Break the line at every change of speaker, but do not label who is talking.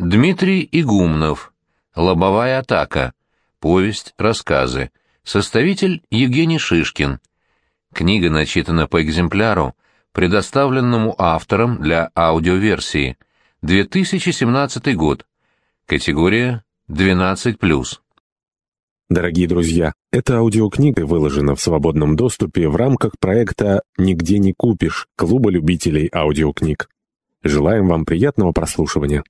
Дмитрий Игумнов. Лобовая атака. Повесть, рассказы. Составитель Евгений Шишкин. Книга начитана по экземпляру, предоставленному автором для аудиоверсии. 2017 год. Категория 12+.
Дорогие друзья, эта аудиокнига выложена в свободном доступе в рамках проекта «Нигде не купишь» Клуба любителей аудиокниг. Желаем вам приятного прослушивания.